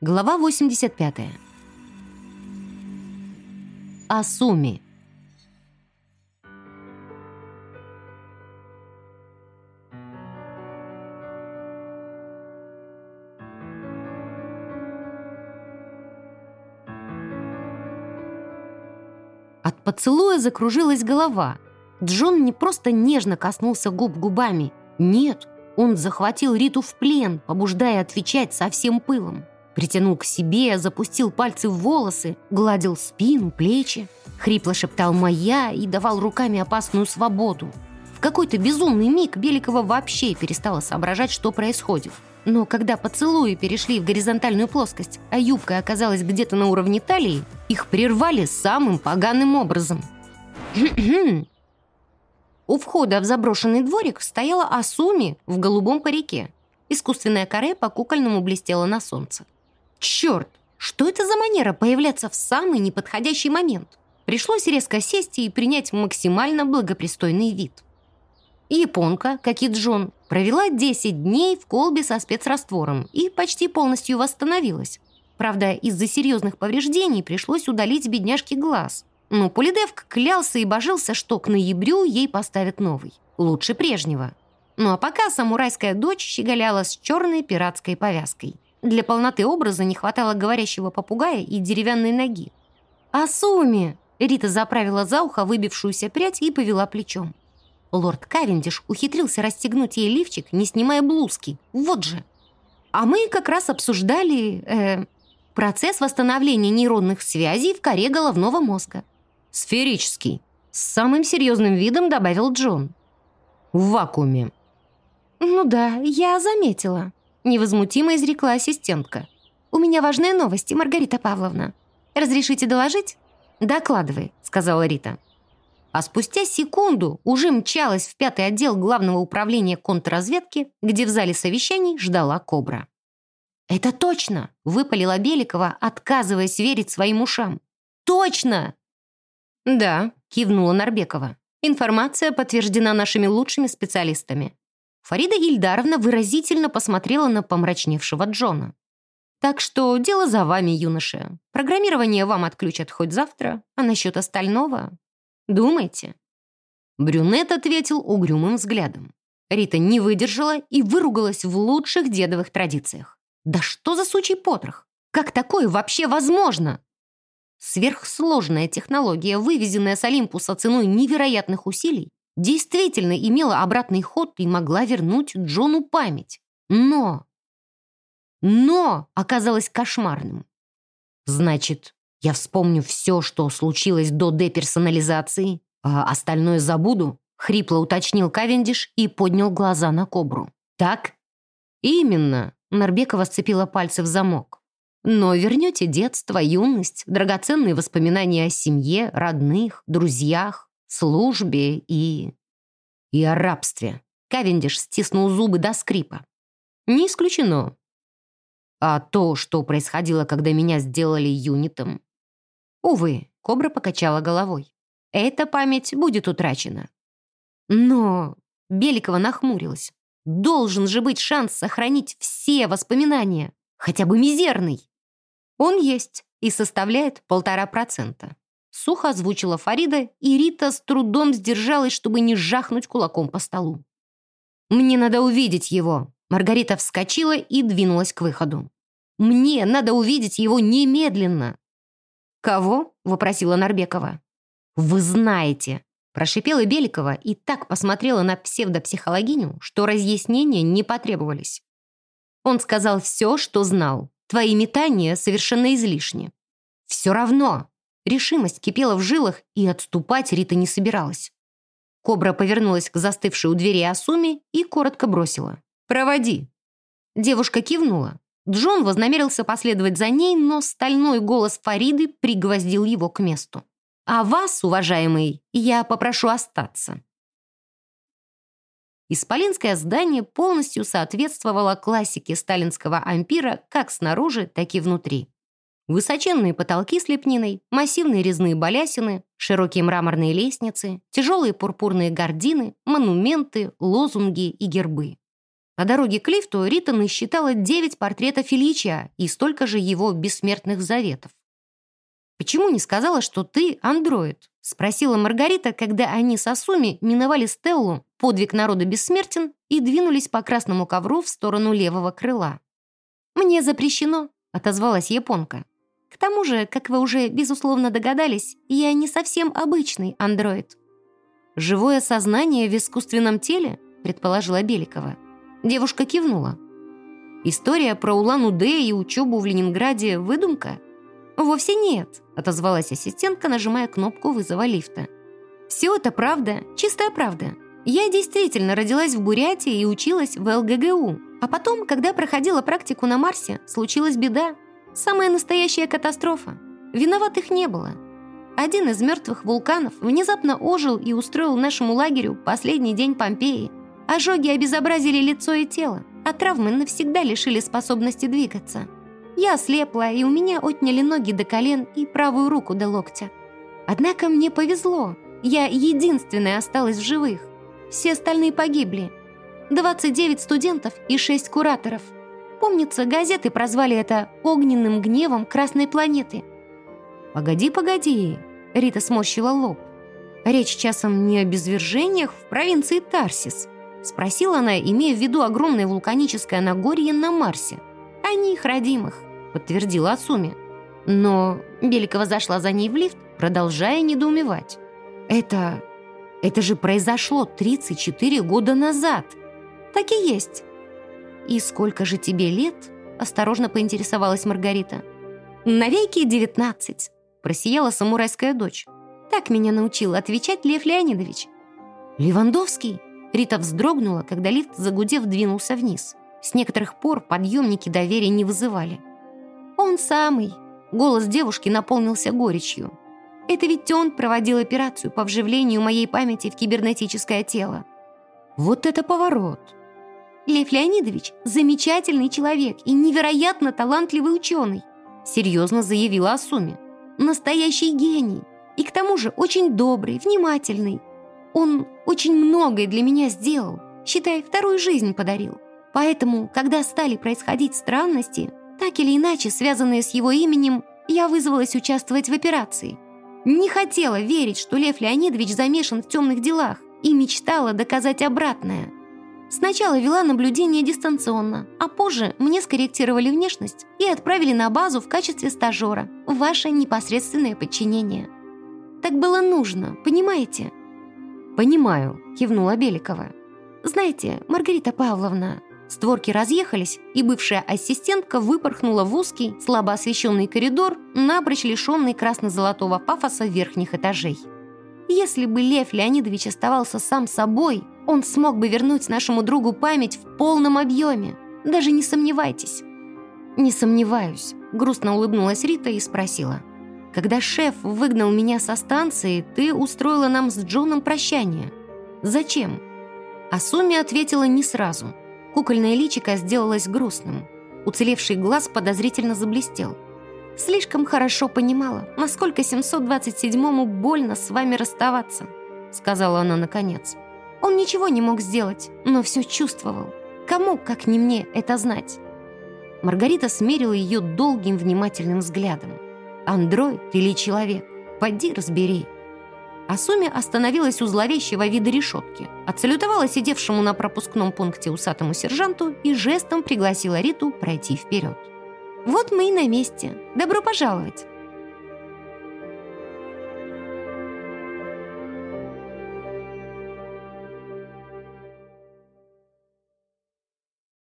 Глава 85. Асуми. От поцелуя закружилась голова. Джон не просто нежно коснулся губ губами. Нет, он захватил Риту в плен, побуждая отвечать со всем пылом. Притянул к себе, запустил пальцы в волосы, гладил спину, плечи. Хрипло шептал «моя» и давал руками опасную свободу. В какой-то безумный миг Беликова вообще перестала соображать, что происходит. Но когда поцелуи перешли в горизонтальную плоскость, а юбка оказалась где-то на уровне талии, их прервали самым поганым образом. У входа в заброшенный дворик стояла Асуми в голубом парике. Искусственная коре по-кукольному блестела на солнце. Черт, что это за манера появляться в самый неподходящий момент? Пришлось резко сесть и принять максимально благопристойный вид. Японка, как и Джон, провела 10 дней в колбе со спецраствором и почти полностью восстановилась. Правда, из-за серьезных повреждений пришлось удалить бедняжке глаз. Но Полидевк клялся и божился, что к ноябрю ей поставят новый. Лучше прежнего. Ну а пока самурайская дочь щеголяла с черной пиратской повязкой. Для полноты образа не хватало говорящего попугая и деревянной ноги. «Асуми!» Рита заправила за ухо выбившуюся прядь и повела плечом. Лорд Кавендиш ухитрился расстегнуть ей лифчик, не снимая блузки. Вот же. А мы как раз обсуждали э, процесс восстановления нейронных связей в коре головного мозга. Сферический. С самым серьезным видом добавил Джон. В вакууме. Ну да, я заметила. Невозмутимо изрекла ассистентка. У меня важные новости, Маргарита Павловна. Разрешите доложить? Докладывай, сказала Рита а спустя секунду уже мчалась в пятый отдел Главного управления контрразведки, где в зале совещаний ждала Кобра. «Это точно!» — выпалила Беликова, отказываясь верить своим ушам. «Точно!» «Да», — кивнула Нарбекова. «Информация подтверждена нашими лучшими специалистами». Фарида Ильдаровна выразительно посмотрела на помрачневшего Джона. «Так что дело за вами, юноша. Программирование вам отключат хоть завтра, а насчет остального Думайте». Брюнет ответил угрюмым взглядом. Рита не выдержала и выругалась в лучших дедовых традициях. «Да что за сучий потрох? Как такое вообще возможно?» Сверхсложная технология, вывезенная с Олимпуса ценой невероятных усилий, действительно имела обратный ход и могла вернуть Джону память. Но... Но оказалось кошмарным. Значит, я вспомню все, что случилось до деперсонализации, а остальное забуду», — хрипло уточнил Кавендиш и поднял глаза на кобру. «Так?» «Именно», — Нарбекова сцепила пальцы в замок. «Но вернете детство, юность, драгоценные воспоминания о семье, родных, друзьях, службе и... и о рабстве». Кавендиш стиснул зубы до скрипа. «Не исключено. А то, что происходило, когда меня сделали юнитом, Увы, кобра покачала головой. Эта память будет утрачена. Но Беликова нахмурилась. Должен же быть шанс сохранить все воспоминания, хотя бы мизерный. Он есть и составляет полтора процента. Сухо озвучила Фарида, и Рита с трудом сдержалась, чтобы не жахнуть кулаком по столу. «Мне надо увидеть его!» Маргарита вскочила и двинулась к выходу. «Мне надо увидеть его немедленно!» «Кого?» — вопросила Нарбекова. «Вы знаете!» — прошипела Беликова и так посмотрела на псевдопсихологиню, что разъяснения не потребовались. Он сказал все, что знал. Твои метания совершенно излишни. Все равно. Решимость кипела в жилах, и отступать Рита не собиралась. Кобра повернулась к застывшей у двери Асуми и коротко бросила. «Проводи». Девушка кивнула. Джон вознамерился последовать за ней, но стальной голос Фариды пригвоздил его к месту. «А вас, уважаемый, я попрошу остаться». Исполинское здание полностью соответствовало классике сталинского ампира как снаружи, так и внутри. Высоченные потолки с лепниной, массивные резные балясины, широкие мраморные лестницы, тяжелые пурпурные гардины, монументы, лозунги и гербы. По дороге к лифту Рита насчитала 9 портретов Ильича и столько же его бессмертных заветов. «Почему не сказала, что ты андроид?» — спросила Маргарита, когда они с Асуми миновали Стеллу, подвиг народа бессмертен, и двинулись по красному ковру в сторону левого крыла. «Мне запрещено», — отозвалась японка. «К тому же, как вы уже, безусловно, догадались, я не совсем обычный андроид». «Живое сознание в искусственном теле?» — предположила Беликова. Девушка кивнула. «История про Улан-Удэ и учебу в Ленинграде — выдумка?» «Вовсе нет», — отозвалась ассистентка, нажимая кнопку вызова лифта. «Все это правда, чистая правда. Я действительно родилась в Бурятии и училась в ЛГГУ. А потом, когда проходила практику на Марсе, случилась беда. Самая настоящая катастрофа. Виноватых не было. Один из мертвых вулканов внезапно ожил и устроил нашему лагерю последний день Помпеи. Ожоги обезобразили лицо и тело, а травмы навсегда лишили способности двигаться. Я ослепла, и у меня отняли ноги до колен и правую руку до локтя. Однако мне повезло. Я единственная осталась в живых. Все остальные погибли. 29 студентов и 6 кураторов. Помнится, газеты прозвали это «огненным гневом Красной планеты». «Погоди, погоди», — Рита сморщила лоб. «Речь часом не о безвержениях в провинции Тарсис», — спросила она, имея в виду огромное вулканическое Нагорье на Марсе. «О них родимых подтвердила Асуми. Но Беликова зашла за ней в лифт, продолжая недоумевать. «Это... это же произошло 34 года назад!» «Так и есть!» «И сколько же тебе лет?» — осторожно поинтересовалась Маргарита. «Навеки девятнадцать!» — просияла самурайская дочь. «Так меня научил отвечать Лев Леонидович». «Левандовский?» Рита вздрогнула, когда лифт, загудев, двинулся вниз. С некоторых пор подъемники доверия не вызывали. «Он самый!» Голос девушки наполнился горечью. «Это ведь он проводил операцию по вживлению моей памяти в кибернетическое тело». «Вот это поворот!» «Лев Леонидович – замечательный человек и невероятно талантливый ученый», серьезно заявила Асуми. «Настоящий гений. И к тому же очень добрый, внимательный. Он очень многое для меня сделал, считай, вторую жизнь подарил. Поэтому, когда стали происходить странности, так или иначе, связанные с его именем, я вызвалась участвовать в операции. Не хотела верить, что Лев Леонидович замешан в темных делах и мечтала доказать обратное. Сначала вела наблюдение дистанционно, а позже мне скорректировали внешность и отправили на базу в качестве стажера ваше непосредственное подчинение. Так было нужно, понимаете? «Понимаю», — кивнула Беликова. «Знаете, Маргарита Павловна, Створки разъехались, и бывшая ассистентка выпорхнула в узкий, слабо освещенный коридор, напрочь лишенный красно-золотого пафоса верхних этажей. Если бы Лев Леонидович оставался сам собой, он смог бы вернуть нашему другу память в полном объеме. Даже не сомневайтесь. «Не сомневаюсь», — грустно улыбнулась Рита и спросила. «Когда шеф выгнал меня со станции, ты устроила нам с Джоном прощание. Зачем?» Асуми ответила не сразу — Кукольное личико сделалось грустным. Уцелевший глаз подозрительно заблестел. «Слишком хорошо понимала, насколько 727-му больно с вами расставаться», сказала она наконец. «Он ничего не мог сделать, но все чувствовал. Кому, как не мне, это знать?» Маргарита смерила ее долгим внимательным взглядом. «Андроид или человек? Пойди разбери». Асуми остановилась у зловещего вида решетки, отсалютовала сидевшему на пропускном пункте усатому сержанту и жестом пригласила Риту пройти вперед. «Вот мы и на месте. Добро пожаловать!»